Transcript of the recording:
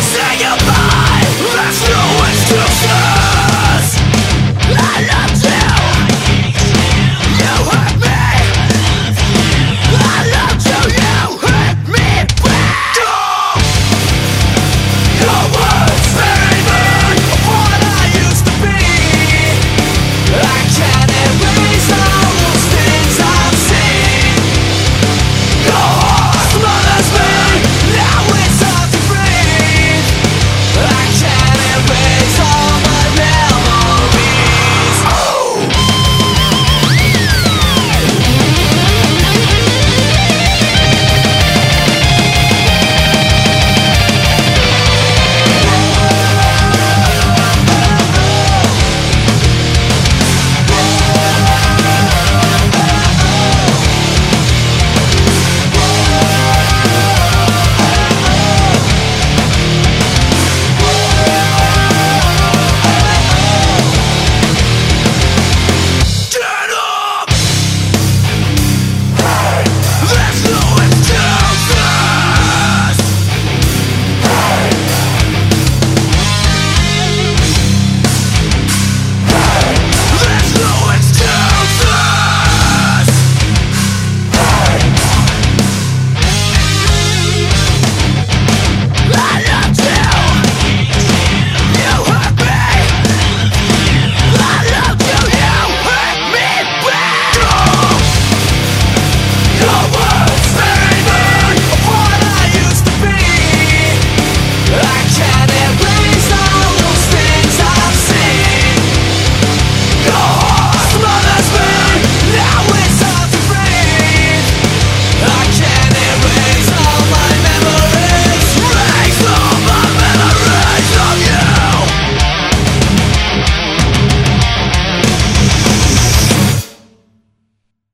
Say you